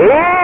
Yeah!